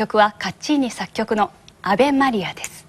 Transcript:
曲はカッチーニ作曲の「アベマリア」です。